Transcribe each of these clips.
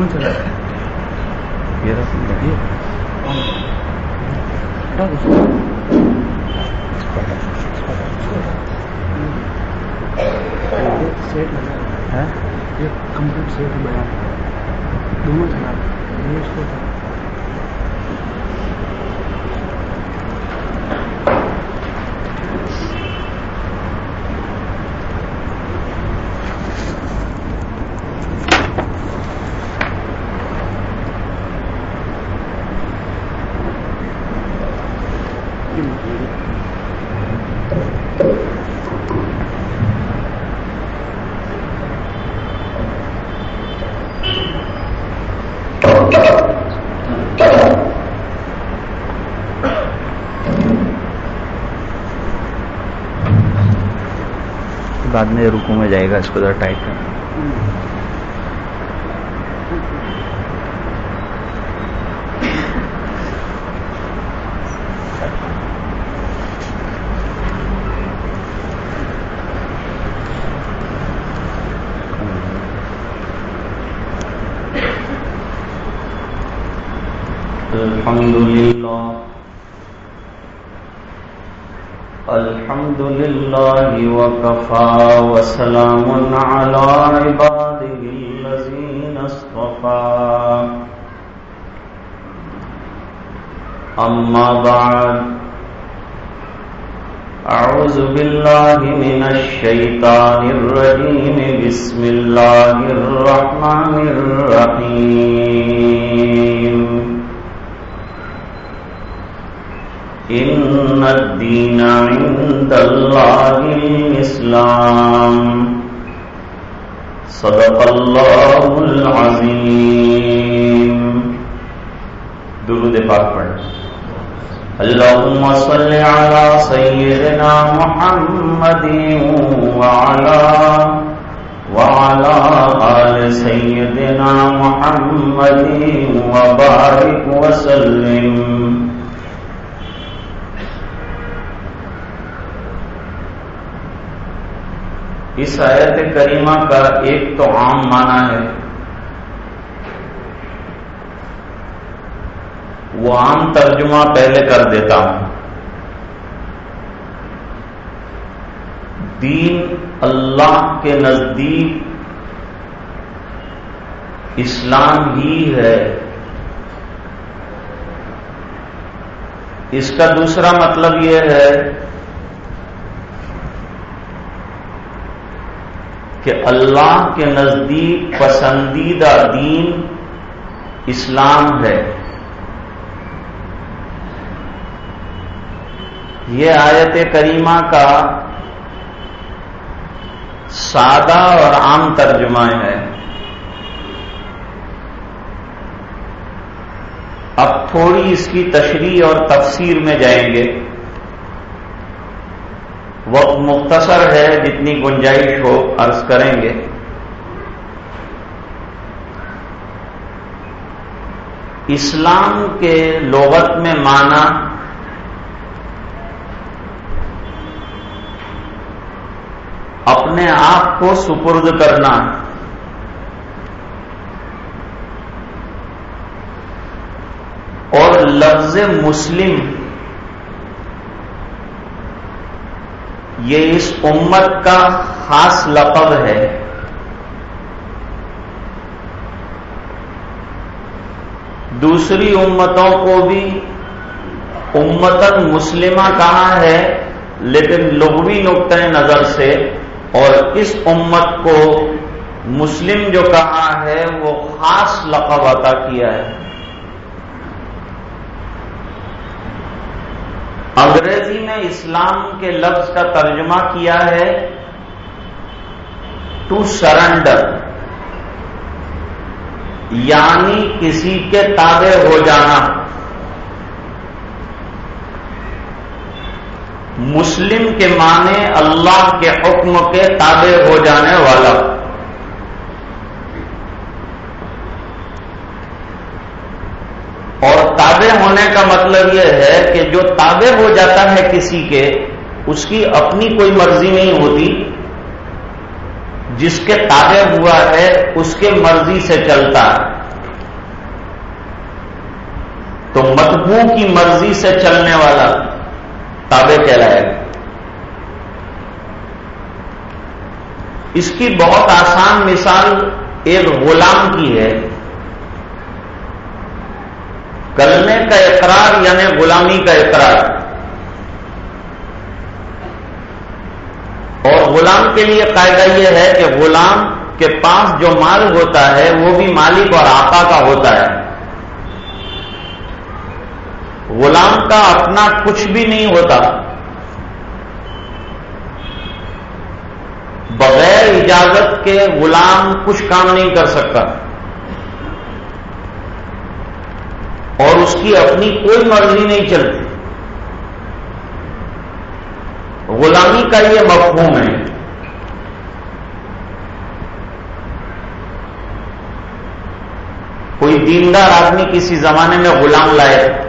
دونوں چلا یہ رکھ سیٹ لگا یہ کمپلیٹ سیٹ بنا دونوں چلا یہ اس کو بعد میں رکو میں جائے گا اس کو ذرا ٹائٹ کرنا الحمد لله الحمد لله وكفى وسلام على عباده الذين اصطفى. أما بعد، أعوذ بالله من الشيطان الرجيم. بسم الله الرحمن الرحيم. إن الدين عند الله الإسلام صدق الله العظيم درود پاک پڑھ اللهم صل على سيدنا محمد وعلى وعلى آل سيدنا محمد وبارك وسلم. اس آیت کریمہ کا ایک تو عام معنی ہے۔ وہ عام ترجمہ پہلے کر دیتا ہوں۔ دین اللہ کے نزدیک اسلام ہی ہے۔ اس کا دوسرا مطلب یہ ہے کہ اللہ کے نزدیک پسندیدہ دین اسلام ہے۔ یہ آیت کریمہ کا سادہ اور عام ترجمہ ہے۔ اب تھوڑی اس کی تشریح اور تفسیر میں جائیں گے۔ وقت مختصر ہے جتنی گنجائش ہو، عرض کریں گے۔ اسلام کے لغت میں مانا اپنے آپ کو سپرد کرنا۔ اور لفظ مسلم یہ اس امت کا خاص لقب ہے۔ دوسری امتوں کو بھی امتن مسلمہ کہا ہے، لیکن لغوی نقطۂ نظر سے، اور اس امت کو مسلم جو کہا ہے، وہ خاص لقب عطا کیا ہے۔ انگریزی میں اسلام کے لفظ کا ترجمہ کیا ہے ٹو سرنڈر یعنی کسی کے تابع ہو جانا۔ مسلم کے معنی اللہ کے حکم کے تابع ہو جانے والا۔ اور تابع ہونے کا مطلب یہ ہے کہ جو تابع ہو جاتا ہے کسی کے، اس کی اپنی کوئی مرضی نہیں ہوتی۔ جس کے تابع ہوا ہے، اس کے مرضی سے چلتا۔ ہے تو متبو کی مرضی سے چلنے والا تابع کہلائے۔ گا اس کی بہت آسان مثال ایک غلام کی ہے۔ کلمے کا اقرار یعنی غلامی کا اقرار۔ اور غلام کے لیے قاعدہ یہ ہے کہ غلام کے پاس جو مال ہوتا ہے، وہ بھی مالک اور آقا کا ہوتا ہے۔ غلام کا اپنا کچھ بھی نہیں ہوتا۔ بغیر اجازت کے غلام کچھ کام نہیں کر سکتا۔ اور اس کی اپنی کوئی مرضی نہیں چلتی۔ غلامی کا یہ مفہوم ہے۔ کوئی دیندار آدمی کسی زمانے میں غلام لائے۔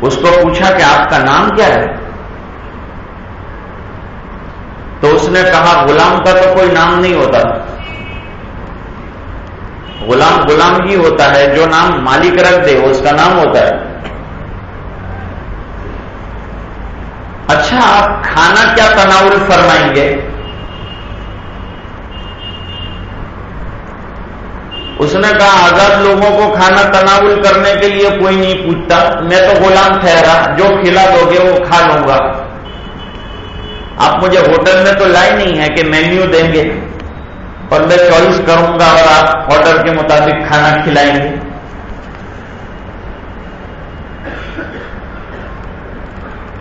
اس کو پوچھا کہ آپ کا نام کیا ہے؟ تو اس نے کہا، غلام کا تو کوئی نام نہیں ہوتا۔ غلام غلام ہی ہوتا ہے، جو نام مالک رکھ دے اس کا نام ہوتا ہے۔ اچھا آپ کھانا کیا تناول فرمائیں گے؟ اس نے کہا، آزاد لوگوں کو کھانا تناول کرنے کے لیے کوئی نہیں پوچھتا، میں تو غلام ٹھہرا، جو کھلا دو گے وہ کھا لوں گا۔ آپ مجھے ہوٹل میں تو لائی نہیں ہے کہ مینیو دیں گے۔ اور میں چوائس کروں گا اور آپ آرڈر کے مطابق کھانا کھلائیں گے۔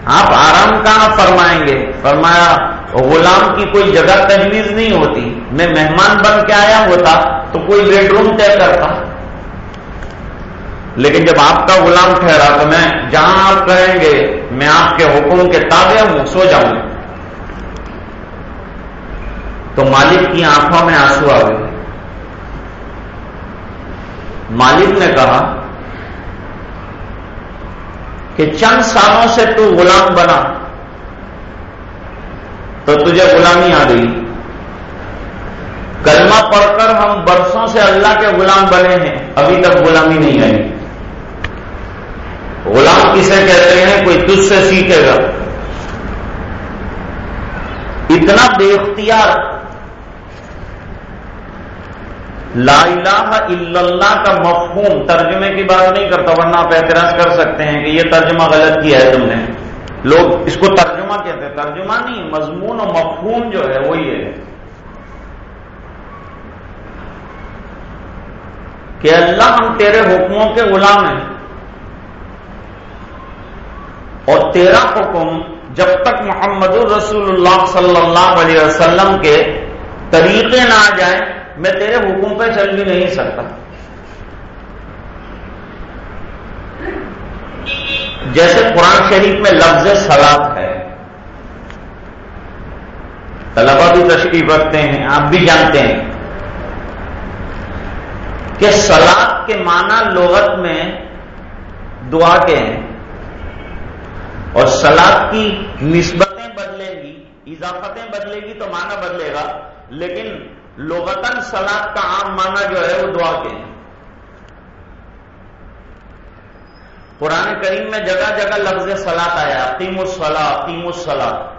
آپ آرام کہاں فرمائیں گے؟ فرمایا، غلام کی کوئی جگہ تجویز نہیں ہوتی۔ میں مہمان بن کے آیا ہوتا تو کوئی بیڈ روم طے کرتا۔ لیکن جب آپ کا غلام ٹھہرا تو میں، جہاں آپ کہیں گے، میں آپ کے حکم کے تابع ہوں، سو جاؤں۔ گا تو مالک کی آنکھوں میں آنسو آ گئے۔ مالک نے کہا کہ چند سالوں سے تو غلام بنا، تو تجھے غلامی آ گئی۔ کلمہ پڑھ کر ہم برسوں سے اللہ کے غلام بنے ہیں، ابھی تک غلامی نہیں آئی۔ غلام کسے کہتے ہیں؟ کوئی تجھ سے سیکھے گا۔ اتنا بے اختیار لا الہ الا اللہ کا مفہوم ترجمے کی بات نہیں کرتا، ورنہ آپ اعتراض کر سکتے ہیں کہ یہ ترجمہ غلط کیا ہے تم نے۔ لوگ اس کو ترجمہ کہتے ہیں۔ ترجمہ نہیں، مضمون و مفہوم جو ہے وہ یہ ہے۔ کہ اللہ ہم تیرے حکموں کے غلام ہیں۔ اور تیرا حکم جب تک محمد رسول اللہ صلی اللہ علیہ وسلم کے طریقے نہ آ جائیں میں تیرے حکم پہ چل بھی نہیں سکتا۔ جیسے قرآن شریف میں لفظ سلاد ہے۔ طلبا بھی تشریف رکھتے ہیں، آپ بھی جانتے ہیں کہ سلاد کے معنی لغت میں دعا کے ہیں۔ اور سلاد کی نسبتیں بدلے گی، اضافتیں بدلے گی تو معنی بدلے گا، لیکن لغتن سلاد کا عام معنی جو ہے وہ دعا کے ہیں۔ قرآن کریم میں جگہ جگہ لفظ سلاد آیا قیم الصلاح قیم الصلاح۔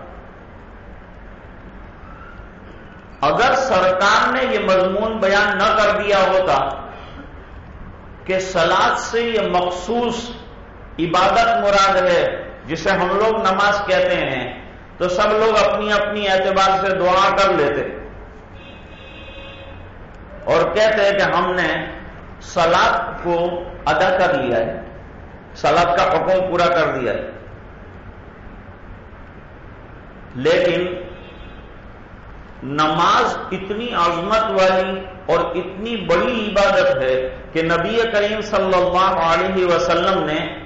اگر سرکار نے یہ مضمون بیان نہ کر دیا ہوتا کہ سلاد سے یہ مخصوص عبادت مراد ہے، جسے ہم لوگ نماز کہتے ہیں، تو سب لوگ اپنی اپنی اعتبار سے دعا کر لیتے۔ اور کہتے ہیں کہ ہم نے سلاد کو ادا کر لیا ہے۔ سلاد کا حکم پورا کر دیا ہے۔ لیکن نماز اتنی عظمت والی اور اتنی بڑی عبادت ہے کہ نبی کریم صلی اللہ علیہ وسلم نے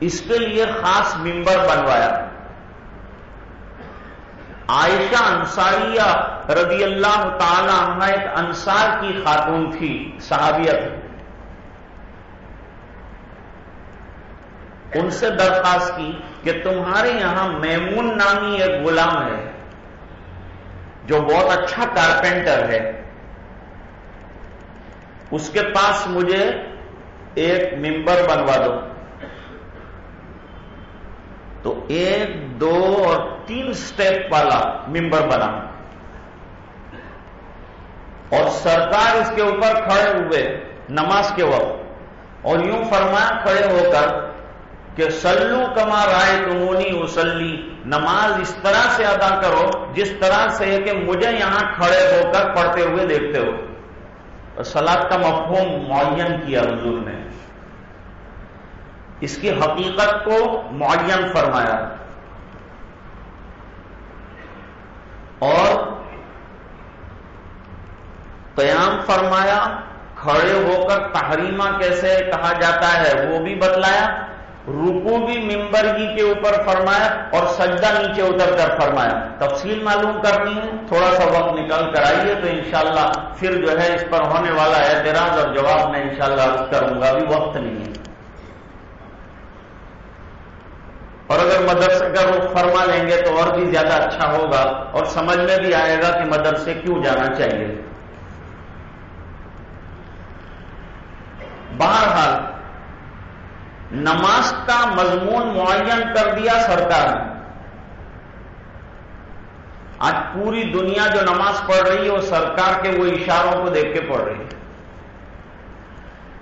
اس کے لیے خاص ممبر بنوایا۔ عائشہ انصاریہ رضی اللہ تعالی عنہ ایک انصار کی خاتون تھی صحابیت ان سے درخواست کی کہ تمہارے یہاں میمون نامی ایک غلام ہے، جو بہت اچھا کارپینٹر ہے۔ اس کے پاس مجھے ایک ممبر بنوا دو۔ ایک، دو اور تین سٹیپ والا ممبر بنا۔ اور سرکار اس کے اوپر کھڑے ہوئے نماز کے وقت اور یوں فرمایا، کھڑے ہو کر کہ سلو کما رائے تمونی اسلی نماز اس طرح سے ادا کرو جس طرح سے کہ مجھے یہاں کھڑے ہو کر پڑھتے ہوئے دیکھتے ہو۔ سلاد کا مفہوم معین کیا حضور نے۔ اس کی حقیقت کو معین فرمایا۔ اور قیام فرمایا، کھڑے ہو کر تحریمہ کیسے کہا جاتا ہے وہ بھی بتلایا۔ رکو بھی ممبر ہی کے اوپر فرمایا اور سجدہ نیچے اتر کر فرمایا۔ تفصیل معلوم کرنی ہے، تھوڑا سا وقت نکال کر آئیے تو انشاءاللہ پھر جو ہے اس پر ہونے والا اعتراض اور جواب میں انشاءاللہ شاء کروں گا، ابھی وقت نہیں ہے۔ اور اگر مدرسے کا رخ فرما لیں گے تو اور بھی زیادہ اچھا ہوگا اور سمجھ میں بھی آئے گا کہ مدرسے کیوں جانا چاہیے۔ بہرحال، نماز کا مضمون معین کر دیا سرکار نے۔ آج پوری دنیا جو نماز پڑھ رہی ہے، وہ سرکار کے وہ اشاروں کو دیکھ کے پڑھ رہی ہے۔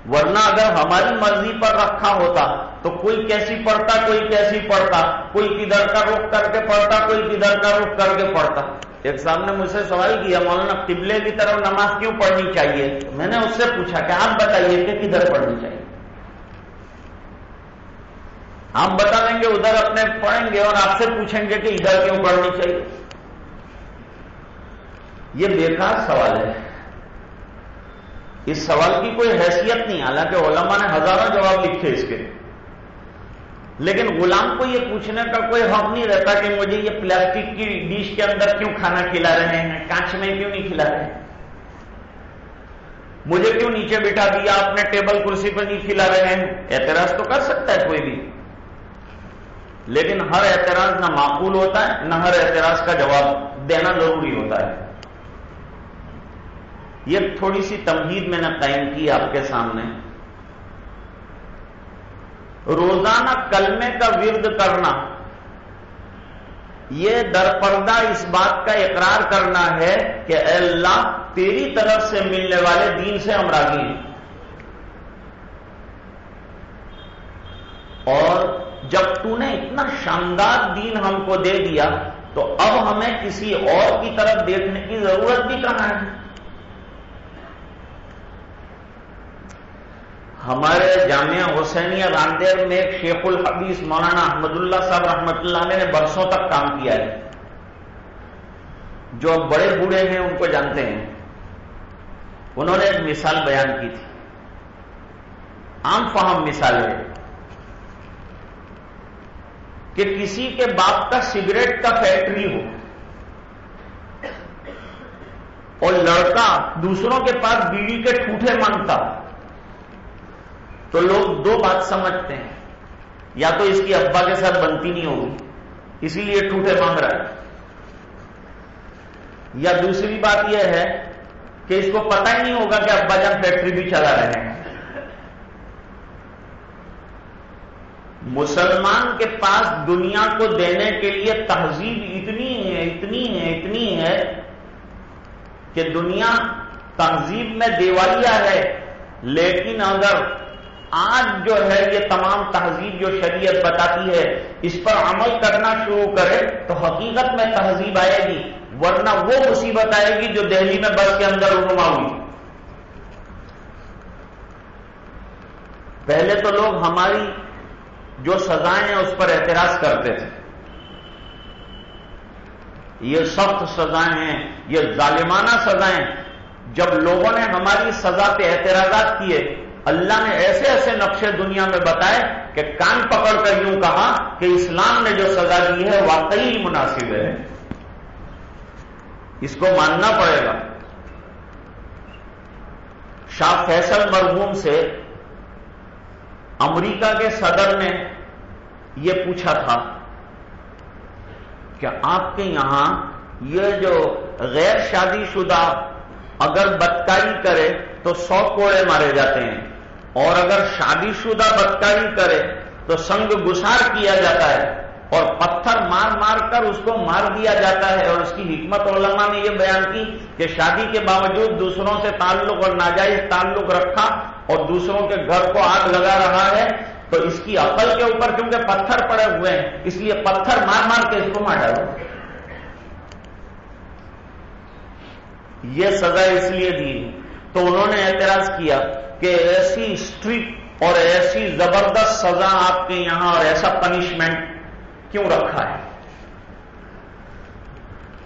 ورنہ اگر ہماری مرضی پر رکھا ہوتا تو کوئی کیسی پڑھتا، کوئی کیسی پڑھتا۔ کوئی کدھر کا رخ کر کے پڑھتا، کوئی کدھر کا رخ کر کے پڑھتا۔ ایک صاحب نے مجھ سے سوال کیا، مولانا، قبلے کی طرف نماز کیوں پڑھنی چاہیے؟ میں نے اس سے پوچھا کہ آپ بتائیے کہ کدھر پڑھنی چاہیے؟ ہم بتا دیں گے، ادھر اپنے پڑھیں گے اور آپ سے پوچھیں گے کہ ادھر کیوں پڑھنی چاہیے۔ یہ بیکار سوال ہے۔ اس سوال کی کوئی حیثیت نہیں، حالانکہ علماء نے ہزاروں جواب لکھے اس کے۔ لیکن غلام کو یہ پوچھنے کا کوئی حق نہیں رہتا کہ مجھے یہ پلاسٹک کی ڈش کے اندر کیوں کھانا کھلا رہے ہیں، کانچ میں کیوں نہیں کھلا رہے ہیں؟ مجھے کیوں نیچے بٹھا دیا؟ اپنے ٹیبل کرسی پر نہیں کھلا رہے ہیں۔ اعتراض تو کر سکتا ہے کوئی بھی۔ لیکن ہر اعتراض نہ معقول ہوتا ہے، نہ ہر اعتراض کا جواب دینا ضروری ہوتا ہے۔ یہ تھوڑی سی تمہید میں نے قائم کی آپ کے سامنے۔ روزانہ کلمے کا ورد کرنا، یہ درپردہ اس بات کا اقرار کرنا ہے کہ اے اللہ، تیری طرف سے ملنے والے دین سے ہم راضی ہیں۔ اور جب تو نے اتنا شاندار دین ہم کو دے دیا، تو اب ہمیں کسی اور کی طرف دیکھنے کی ضرورت بھی کہاں ہے؟ ہمارے جامعہ حسینیہ راندیر میں شیخ الحدیث مولانا احمد اللہ صاحب رحمت اللہ علیہ نے برسوں تک کام کیا ہے۔ جو بڑے بوڑھے ہیں ان کو جانتے ہیں۔ انہوں نے ایک مثال بیان کی تھی۔ عام فہم مثال ہے کہ کسی کے باپ کا سگریٹ کا فیکٹری ہو اور لڑکا دوسروں کے پاس بیڑی کے ٹوٹے مانگتا تو لوگ دو بات سمجھتے ہیں۔ یا تو اس کی ابا کے ساتھ بنتی نہیں ہوگی اسی لیے ٹوٹے مانگ رہا ہے۔ یا دوسری بات یہ ہے کہ اس کو پتہ ہی نہیں ہوگا کہ ابا جان فیکٹری بھی چلا رہے ہیں۔ مسلمان کے پاس دنیا کو دینے کے لیے تہذیب اتنی ہے اتنی ہے اتنی ہے کہ دنیا تہذیب میں دیوالیہ ہے۔ لیکن اگر آج جو ہے یہ تمام تہذیب جو شریعت بتاتی ہے، اس پر عمل کرنا شروع کرے تو حقیقت میں تہذیب آئے گی، ورنہ وہ مصیبت آئے گی جو دہلی میں بس کے اندر رنما ہوئی۔ پہلے تو لوگ ہماری جو سزائیں ہیں اس پر اعتراض کرتے تھے۔ یہ سخت سزائیں ہیں، یہ ظالمانہ سزائیں۔ جب لوگوں نے ہماری سزا پہ اعتراضات کیے اللہ نے ایسے ایسے نقشے دنیا میں بتائے کہ کان پکڑ کر یوں کہا کہ اسلام نے جو سزا دی ہے واقعی مناسب ہے۔ اس کو ماننا پڑے گا۔ شاہ فیصل مرحوم سے امریکہ کے صدر نے یہ پوچھا تھا کہ آپ کے یہاں یہ جو غیر شادی شدہ اگر بدکاری کرے تو سو کوڑے مارے جاتے ہیں۔ اور اگر شادی شدہ بدکاری کرے تو سنگ گسار کیا جاتا ہے اور پتھر مار مار کر اس کو مار دیا جاتا ہے اور اس کی حکمت علماء نے یہ بیان کی کہ شادی کے باوجود دوسروں سے تعلق اور ناجائز تعلق رکھا اور دوسروں کے گھر کو آگ لگا رہا ہے تو اس کی عقل کے اوپر کیونکہ پتھر پڑے ہوئے ہیں، اس لیے پتھر مار مار کے اس کو مار ڈالو۔ یہ سزا اس لیے دی تو انہوں نے اعتراض کیا کہ ایسی اسٹرکٹ اور ایسی زبردست سزا آپ کے یہاں اور ایسا پنشمنٹ کیوں رکھا ہے؟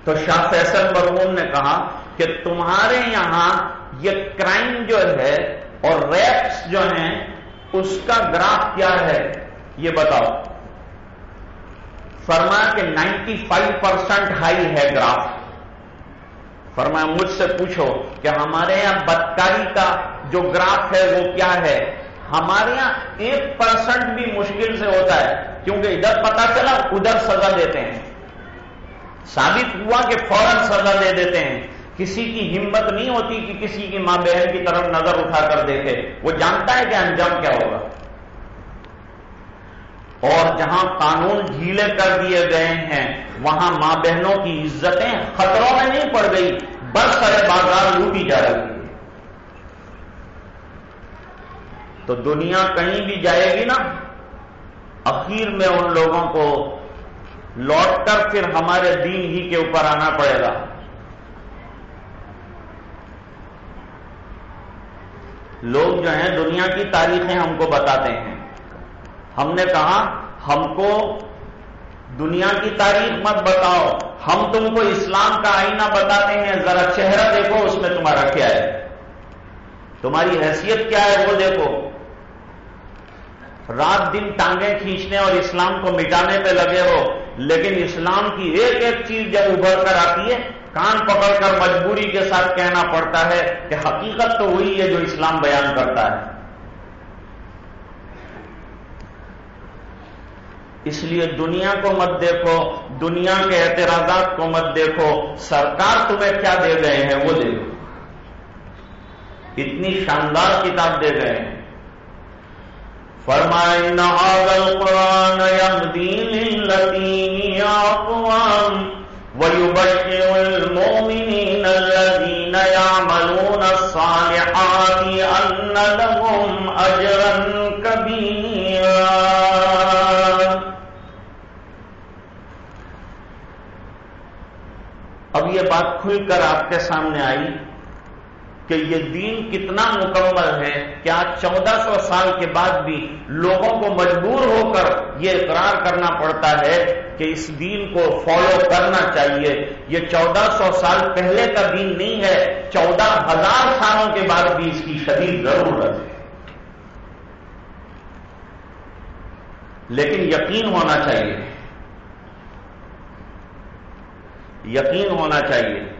تو شاہ فیصل مرمون نے کہا کہ تمہارے یہاں یہ کرائم جو ہے اور ریپس جو ہیں، اس کا گراف کیا ہے؟ یہ بتاؤ۔ فرما کہ نائنٹی فائیو پرسینٹ ہائی ہے گراف۔ فرمایا، مجھ سے پوچھو کہ ہمارے یہاں بدکاری کا جو گراف ہے، وہ کیا ہے؟ ہمارے یہاں ایک پرسنٹ بھی مشکل سے ہوتا ہے، کیونکہ ادھر پتا چلا، ادھر سزا دیتے ہیں۔ ثابت ہوا کہ فوراً سزا دے دیتے ہیں۔ کسی کی ہمت نہیں ہوتی کہ کسی کی ماں بہن کی طرف نظر اٹھا کر دیکھے۔ وہ جانتا ہے کہ انجام کیا ہوگا۔ اور جہاں قانون ڈھیلے کر دیے گئے ہیں، وہاں ماں بہنوں کی عزتیں خطروں میں نہیں پڑ گئی، بس سارے بازار لوٹی جا رہی ہے۔ تو دنیا کہیں بھی جائے گی نا، اخیر میں ان لوگوں کو لوٹ کر پھر ہمارے دین ہی کے اوپر آنا پڑے گا۔ لوگ جو ہیں، دنیا کی تاریخیں ہم کو بتاتے ہیں۔ ہم نے کہا، ہم کو دنیا کی تاریخ مت بتاؤ، ہم تم کو اسلام کا آئینہ بتاتے ہیں، ذرا چہرہ دیکھو، اس میں تمہارا کیا ہے؟ تمہاری حیثیت کیا ہے؟ وہ دیکھو۔ رات دن ٹانگیں کھینچنے اور اسلام کو مٹانے پہ لگے ہو، لیکن اسلام کی ایک ایک چیز جب ابھر کر آتی ہے، کان پکڑ کر مجبوری کے ساتھ کہنا پڑتا ہے کہ حقیقت تو وہی ہے جو اسلام بیان کرتا ہے۔ اس لیے دنیا کو مت دیکھو، دنیا کے اعتراضات کو مت دیکھو، سرکار تمہیں کیا دے گئے ہیں وہ دیکھو اتنی شاندار کتاب دے گئے ہیں۔ فرمائے القرآن للذین اقوام ويبشر المؤمنين الذين يعملون الصالحات أن لهم کھل کر آپ کے سامنے آئی کہ یہ دین کتنا مکمل ہے کہ آج چودہ سو سال کے بعد بھی لوگوں کو مجبور ہو کر یہ اقرار کرنا پڑتا ہے کہ اس دین کو فالو کرنا چاہیے۔ یہ چودہ سو سال پہلے کا دین نہیں ہے، چودہ ہزار سالوں کے بعد بھی اس کی شدید ضرورت ہے۔ لیکن یقین ہونا چاہیے۔ یقین ہونا چاہیے۔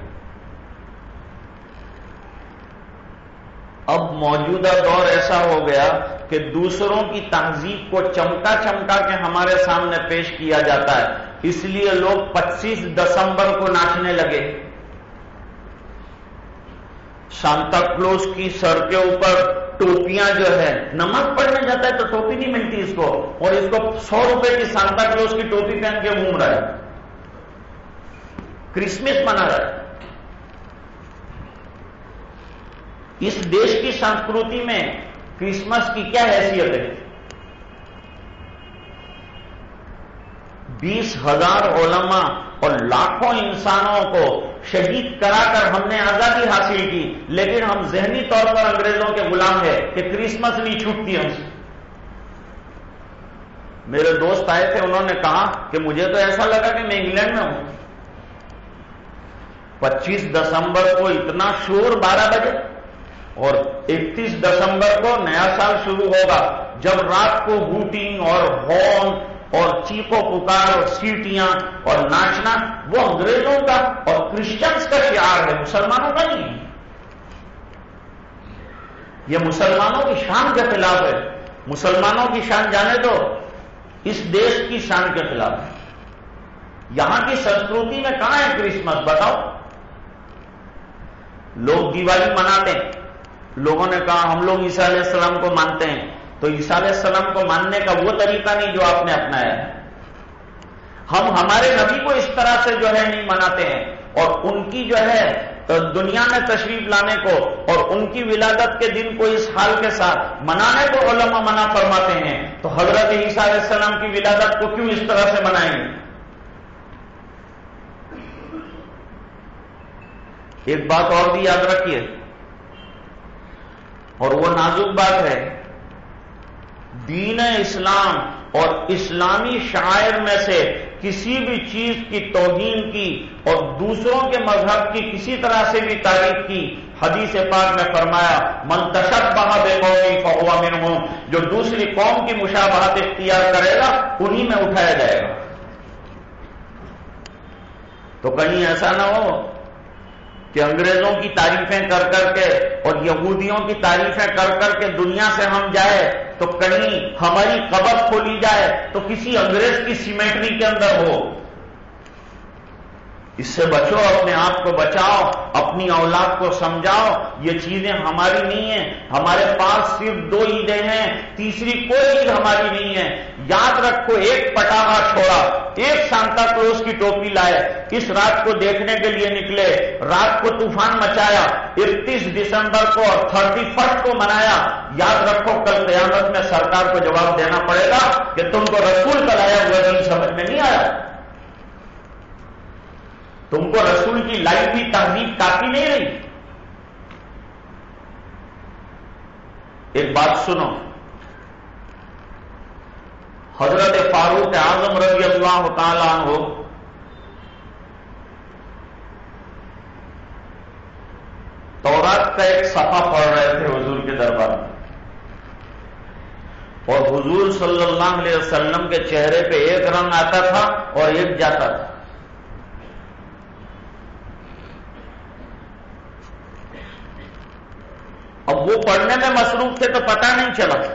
اب موجودہ دور ایسا ہو گیا کہ دوسروں کی تہذیب کو چمکا چمکا کے ہمارے سامنے پیش کیا جاتا ہے۔ اس لیے لوگ پچیس دسمبر کو ناچنے لگے۔ سانتا کلوز کی سر کے اوپر ٹوپیاں جو ہے نمک پڑنے جاتا ہے تو ٹوپی نہیں ملتی اس کو، اور اس کو سو روپے کی سانتا کلوز کی ٹوپی پہن کے گھوم رہا ہے۔ کرسمس منا رہا ہے۔ اس دیش کی سنسکرتی میں کرسمس کی کیا حیثیت ہے؟ بیس ہزار علماء اور لاکھوں انسانوں کو شہید کرا کر ہم نے آزادی حاصل کی، لیکن ہم ذہنی طور پر انگریزوں کے غلام ہیں کہ کرسمس نہیں چھوٹتی ہم۔ سے میرے دوست آئے تھے، انہوں نے کہا کہ مجھے تو ایسا لگا کہ میں انگلینڈ میں ہوں۔ پچیس دسمبر کو اتنا شور بارہ بجے؟ اور اکتیس دسمبر کو نیا سال شروع ہوگا، جب رات کو ہوٹنگ اور ہارن اور چیخو پکار اور سیٹیاں اور ناچنا، وہ انگریزوں کا اور کرسچنس کا شعار ہے، مسلمانوں کا نہیں۔ یہ مسلمانوں کی شان کے خلاف ہے۔ مسلمانوں کی شان جانے تو اس دیش کی شان کے خلاف۔ ہے یہاں کی سنسکرتی میں کہاں ہے کرسمس؟ بتاؤ۔ لوگ دیوالی مناتے ہیں۔ لوگوں نے کہا ہم لوگ عیسیٰ علیہ السلام کو مانتے ہیں۔ تو عیسیٰ علیہ السلام کو ماننے کا وہ طریقہ نہیں جو آپ نے اپنایا ہے۔ ہم ہمارے نبی کو اس طرح سے جو ہے نہیں مناتے ہیں۔ اور ان کی جو ہے تو دنیا میں تشریف لانے کو اور ان کی ولادت کے دن کو اس حال کے ساتھ منانے کو علماء منع فرماتے ہیں۔ تو حضرت عیسیٰ علیہ السلام کی ولادت کو کیوں اس طرح سے منائیں؟ گے ایک بات اور بھی یاد رکھیے۔ اور وہ نازک بات ہے۔ دین اسلام اور اسلامی شاعر میں سے کسی بھی چیز کی توہین کی اور دوسروں کے مذہب کی کسی طرح سے بھی تعریف کی۔ حدیث پاک میں فرمایا منتشب بہا بے قومی فہوا میں ہوں جو دوسری قوم کی مشابہت اختیار کرے گا، انہی میں اٹھایا جائے گا۔ تو کہیں ایسا نہ ہو کہ انگریزوں کی تعریفیں کر کر کے اور یہودیوں کی تعریفیں کر کر کے دنیا سے ہم جائے تو کہیں ہماری قبر کھولی جائے تو کسی انگریز کی سیمیٹری کے اندر ہو۔ اس سے بچو، اپنے آپ کو بچاؤ، اپنی اولاد کو سمجھاؤ، یہ چیزیں ہماری نہیں ہیں، ہمارے پاس صرف دو عیدیں ہیں، تیسری کوئی عید ہماری نہیں ہے، یاد رکھو ایک پٹاخا چھوڑا، ایک سانتا کلوز کی ٹوپی لائے، اس رات کو دیکھنے کے لیے نکلے، رات کو طوفان مچایا، اکتیس دسمبر کو اور تھرٹی فرسٹ کو منایا، یاد رکھو کل قیامت میں سرکار کو جواب دینا پڑے گا کہ تم کو رسول کا لایا ہوا دن سمجھ میں نہیں آیا؟ تم کو رسول کی لائف کی تہذیب کافی نہیں رہی۔ ایک بات سنو۔ حضرت فاروق اعظم رضی اللہ تعالیٰ ہو تورات کا ایک صفحہ پڑھ رہے تھے حضور کے دربار میں۔ اور حضور صلی اللہ علیہ وسلم کے چہرے پہ ایک رنگ آتا تھا اور ایک جاتا تھا۔ وہ پڑھنے میں مصروف تھے تو پتہ نہیں چلا۔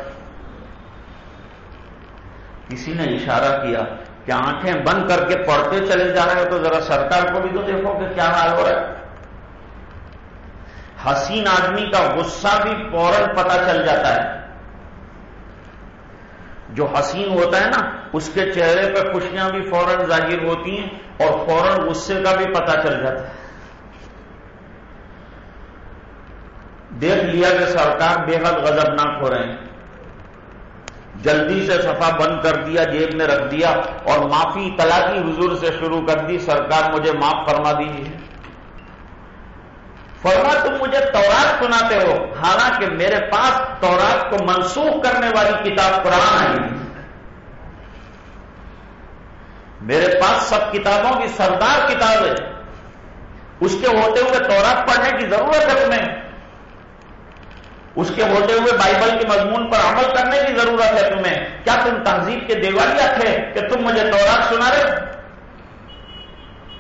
کسی نے اشارہ کیا کہ آنکھیں بند کر کے پڑھتے چلے جا رہے ہو تو ذرا سرکار کو بھی تو دیکھو کہ کیا حال ہو رہا ہے۔ حسین آدمی کا غصہ بھی فوراً پتہ چل جاتا ہے۔ جو حسین ہوتا ہے نا، اس کے چہرے پہ خوشیاں بھی فوراً ظاہر ہوتی ہیں اور فوراً غصے کا بھی پتہ چل جاتا ہے۔ دیکھ لیا کہ سرکار بے حد غضبناک ہو رہے ہیں۔ جلدی سے صفا بند کر دیا، جیب میں رکھ دیا اور معافی، طلاقی حضور سے شروع کر دی، سرکار مجھے معاف فرما دیجیے فرما، تم مجھے تورات سناتے ہو۔ حالانکہ میرے پاس تورات کو منسوخ کرنے والی کتاب قرآن آئی میرے پاس سب کتابوں کی سردار کتاب ہے۔ اس کے ہوتے ہوئے تورات پڑھنے کی ضرورت ہے تمہیں۔ اس کے ہوتے ہوئے بائبل کے مضمون پر عمل کرنے کی ضرورت ہے تمہیں۔ کیا تم تہذیب کے دیوالیہ تھے کہ تم مجھے تورات سنا رہے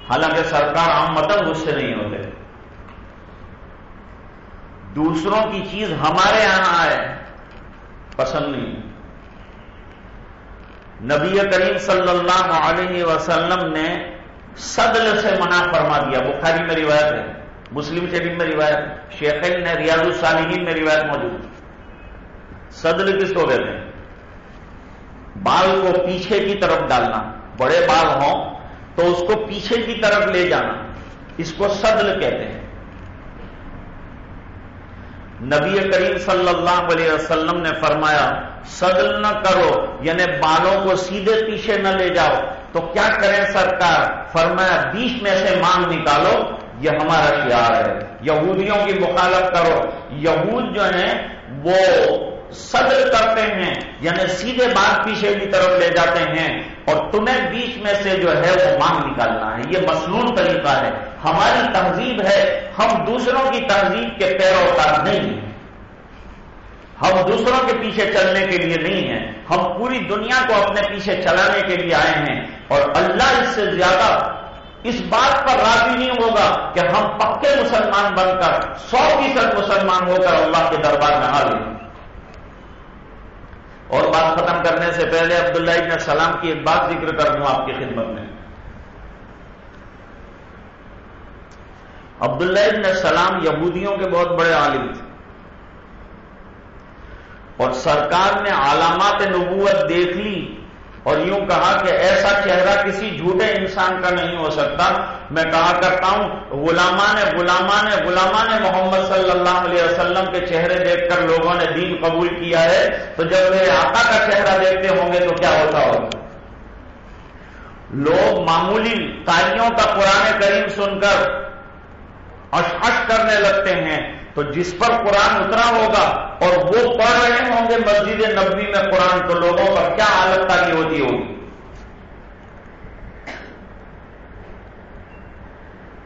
حالانکہ سرکار عام متن اس سے نہیں ہوتے۔ دوسروں کی چیز ہمارے یہاں آئے، پسند نہیں۔ نبی کریم صلی اللہ علیہ وسلم نے صدل سے منع فرما دیا۔ بخاری میں روایت ہے۔ مسلم شریف میں روایت شیخین نے ریاض الصالحین میں روایت موجود صدر کس کو کہتے ہیں؟ بال کو پیچھے کی طرف ڈالنا۔ بڑے بال ہوں تو اس کو پیچھے کی طرف لے جانا۔ اس کو صدل کہتے ہیں۔ نبی کریم صلی اللہ علیہ وسلم نے فرمایا صدل نہ کرو یعنی بالوں کو سیدھے پیچھے نہ لے جاؤ۔ تو کیا کریں سرکار؟ فرمایا، بیچ میں سے مانگ نکالو۔ یہ ہمارا شعار ہے۔ یہودیوں کی مخالف کرو۔ یہود جو ہیں، وہ صدر کرتے ہیں یعنی سیدھے بات پیچھے کی طرف لے جاتے ہیں۔ اور تمہیں بیچ میں سے جو ہے، وہ مانگ نکالنا ہے۔ یہ مصنون طریقہ ہے۔ ہماری تہذیب ہے، ہم دوسروں کی تہذیب کے پیروکار نہیں ہیں۔ ہم دوسروں کے پیچھے چلنے کے لیے نہیں ہیں۔ ہم پوری دنیا کو اپنے پیچھے چلانے کے لیے آئے ہیں۔ اور اللہ اس سے زیادہ اس بات پر راضی نہیں ہوگا کہ ہم پکے مسلمان بن کر سو فیصد مسلمان ہو کر اللہ کے دربار میں حال لیں اور بات ختم کرنے سے پہلے عبداللہ ابن سلام کی ایک بات ذکر کر دوں آپ کی خدمت میں۔ عبداللہ ابن سلام یہودیوں کے بہت بڑے عالم تھے۔ اور سرکار نے علامات نبوت دیکھ لی اور یوں کہا کہ ایسا چہرہ کسی جھوٹے انسان کا نہیں ہو سکتا۔ میں کہا کرتا ہوں، غلامان غلامان غلامان محمد صلی اللہ علیہ وسلم کے چہرے دیکھ کر لوگوں نے دین قبول کیا ہے۔ تو جب وہ آقا کا چہرہ دیکھتے ہوں گے تو کیا ہوتا ہوگا؟ لوگ معمولی تاریوں کا قرآن کریم سن کر اش کرنے لگتے ہیں۔ تو جس پر قرآن اترا ہوگا اور وہ پڑھ رہے ہوں گے مسجد نبوی میں قرآن تو لوگوں پر کیا حالت تاری ہوتی ہوگی؟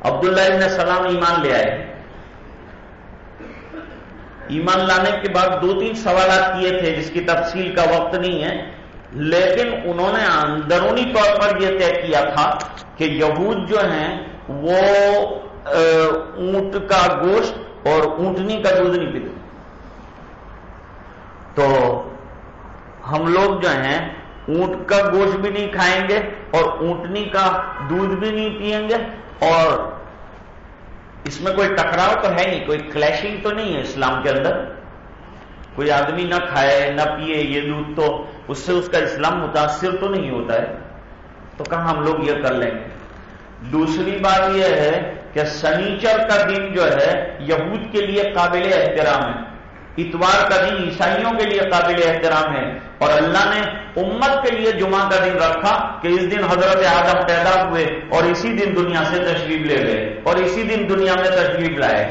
عبداللہ ابن سلام ایمان لے آئے۔ ایمان لانے کے بعد دو تین سوالات کیے تھے جس کی تفصیل کا وقت نہیں ہے، لیکن انہوں نے اندرونی طور پر یہ طے کیا تھا کہ یہود جو ہیں، وہ اونٹ کا گوشت اور اونٹنی کا دودھ نہیں پیتے۔ تو ہم لوگ جو ہیں، اونٹ کا گوشت بھی نہیں کھائیں گے اور اونٹنی کا دودھ بھی نہیں پیئیں گے۔ اور اس میں کوئی ٹکراؤ تو ہے نہیں، کوئی کلیشنگ تو نہیں ہے اسلام کے اندر۔ کوئی آدمی نہ کھائے، نہ پیے یہ دودھ تو اس سے اس کا اسلام متاثر تو نہیں ہوتا ہے۔ تو کہاں ہم لوگ یہ کر لیں گے؟ دوسری بات یہ ہے کہ سنیچر کا دن جو ہے یہود کے لیے قابل احترام ہے، اتوار کا دن عیسائیوں کے لیے قابل احترام ہے، اور اللہ نے امت کے لیے جمعہ کا دن رکھا کہ اس دن حضرت آدم پیدا ہوئے اور اسی دن دنیا سے تشریف لے گئے، اور اسی دن دنیا میں تشریف لائے۔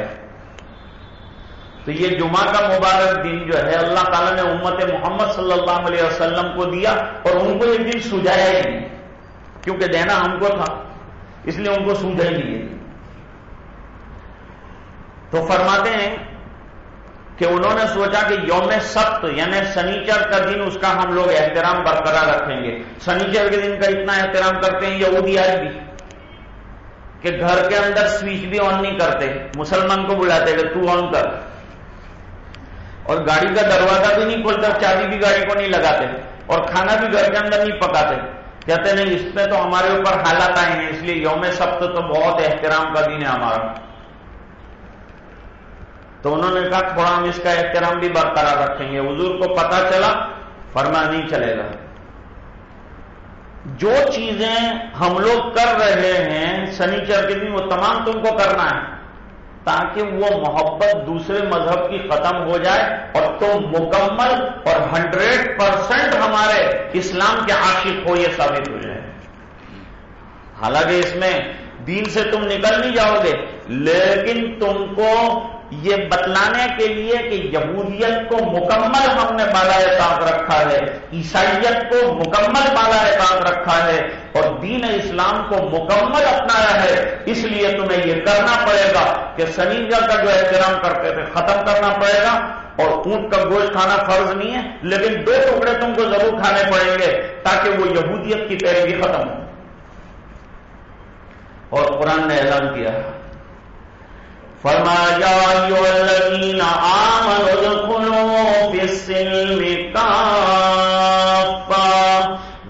تو یہ جمعہ کا مبارک دن جو ہے، اللہ تعالیٰ نے امت محمد صلی اللہ علیہ وسلم کو دیا اور ان کو یہ دن سجایا ہی نہیں، کیونکہ دینا ہم کو تھا، اس لیے ان کو سوجا ہی نہیں تو فرماتے ہیں کہ انہوں نے سوچا کہ یوم سخت یعنی سنیچر کا دن، اس کا ہم لوگ احترام برقرار رکھیں گے۔ سنیچر کے دن کا اتنا احترام کرتے ہیں یہودی آج بھی کہ گھر کے اندر سوئچ بھی آن نہیں کرتے۔ مسلمان کو بلاتے کہ تو آن کر۔ اور گاڑی کا دروازہ بھی نہیں کھولتا چابی بھی گاڑی کو نہیں لگاتے۔ اور کھانا بھی گھر کے اندر نہیں پکاتے۔ کہتے نہیں، اس میں تو ہمارے اوپر حالات آئے ہیں، اس لیے یوم سخت تو بہت احترام کا دن ہے ہمارا۔ تو انہوں نے کہا تھوڑا ہم اس کا احترام بھی برقرار رکھیں گے۔ حضور کو پتا چلا، فرما نہیں چلے گا۔ جو چیزیں ہم لوگ کر رہے ہیں سنیچر کے دن وہ تمام تم کو کرنا ہے، تاکہ وہ محبت دوسرے مذہب کی ختم ہو جائے اور تم مکمل اور ہنڈریڈ پرسینٹ ہمارے اسلام کے عاشق ہو، یہ ثابت ہو جائے۔ حالانکہ اس میں دین سے تم نکل نہیں جاؤ گے، لیکن تم کو یہ بتلانے کے لیے کہ یہودیت کو مکمل ہم نے بالا طاق رکھا ہے، عیسائیت کو مکمل بالا طاق رکھا ہے اور دین اسلام کو مکمل اپنایا ہے۔ اس لیے تمہیں یہ کرنا پڑے گا کہ سنیجا کا جو احترام کرتے تھے، ختم کرنا پڑے گا اور اونٹ کا گوشت کھانا فرض نہیں ہے، لیکن دو ٹکڑے تم کو ضرور کھانے پڑیں گے تاکہ وہ یہودیت کی پیروی ختم ہو۔ اور قرآن نے اعلان کیا فرمایا الذین آمنوا ادخلوا فی السلم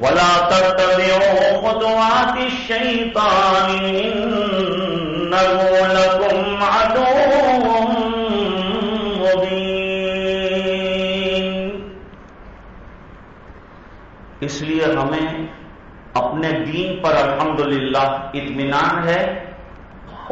ولا تتبعوا خطوات الشیطان انہو لکم عدو مبین۔ اس لیے ہمیں اپنے دین پر الحمدللہ اطمینان ہے۔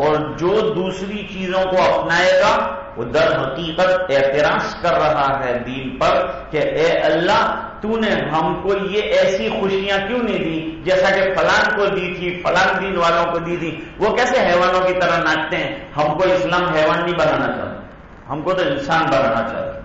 اور جو دوسری چیزوں کو اپنائے گا، وہ در حقیقت اعتراض کر رہا ہے دین پر کہ اے اللہ، تو نے ہم کو یہ ایسی خوشیاں کیوں نہیں دی؟ جیسا کہ فلان کو دی تھی، فلان دین والوں کو دی تھی۔ وہ کیسے حیوانوں کی طرح ناچتے ہیں؟ ہم کو اسلام حیوان نہیں بنانا چاہتا۔ ہم کو تو انسان بنانا چاہتا۔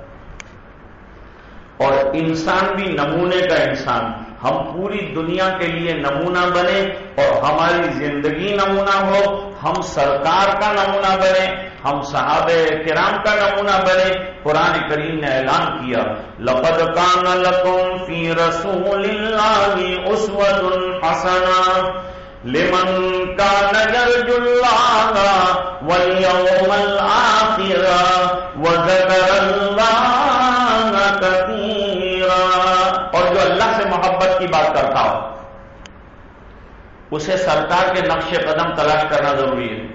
اور انسان بھی نمونے کا انسان۔ ہم پوری دنیا کے لیے نمونہ بنے اور ہماری زندگی نمونہ ہو۔ ہم سرکار کا نمونہ بنے ہم صحابہ کرام کا نمونہ بنے قرآن کریم نے اعلان کیا، لقد کان لکم فی رسول اللہ اسود حسنا لمن کان یرج اللہ والیوم الاخر اسے سرکار کے نقش قدم تلاش کرنا ضروری ہے۔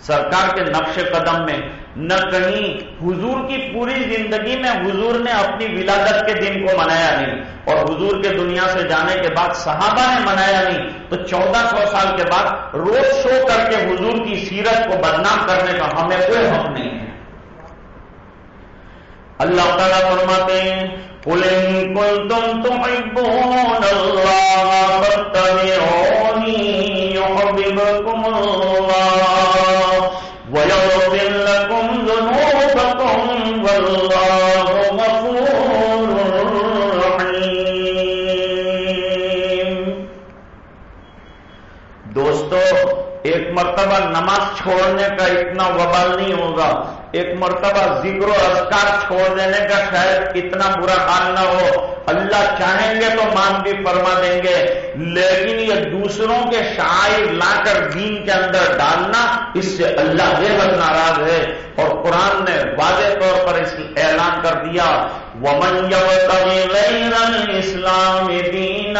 سرکار کے نقش قدم میں نہ کہیں حضور کی پوری زندگی میں حضور نے اپنی ولادت کے دن کو منایا نہیں اور حضور کے دنیا سے جانے کے بعد صحابہ نے منایا نہیں، تو چودہ سو سال کے بعد روز شو کر کے حضور کی سیرت کو بدنام کرنے کا ہمیں کوئی حق نہیں ہے۔ اللہ تعالیٰ فرماتے ہیں، قل ان كنتم تحبون الله فاتبعوني مرتبہ نماز چھوڑنے کا اتنا وبال نہیں ہوگا۔ ایک مرتبہ ذکر و اذکار چھوڑ دینے کا شاید اتنا برا حال نہ ہو۔ اللہ چاہیں گے تو مان بھی فرما دیں گے۔ لیکن یہ دوسروں کے شاعر لا کر دین کے اندر ڈالنا اس سے اللہ بے حد ناراض ہے۔ اور قرآن نے واضح طور پر اس اعلان کر دیا۔ ومن اسلام دین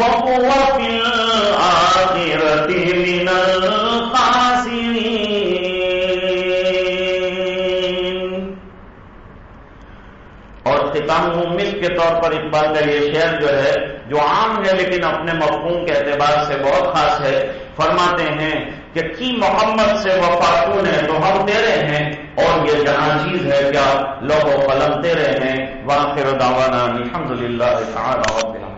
من اور ختام مس کے طور پر اقبال کا یہ شعر جو ہے، جو عام ہے لیکن اپنے مفہوم کے اعتبار سے بہت خاص ہے، فرماتے ہیں کہ کی محمد سے وفاتون ہے تو ہم تیرے ہیں اور یہ جہاں چیز ہے کیا لوگ و قلم تیرے ہیں۔ واخر دعوانا الحمد للہ